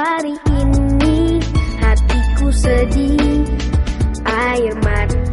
hari ini. Hatiku sedih Air mata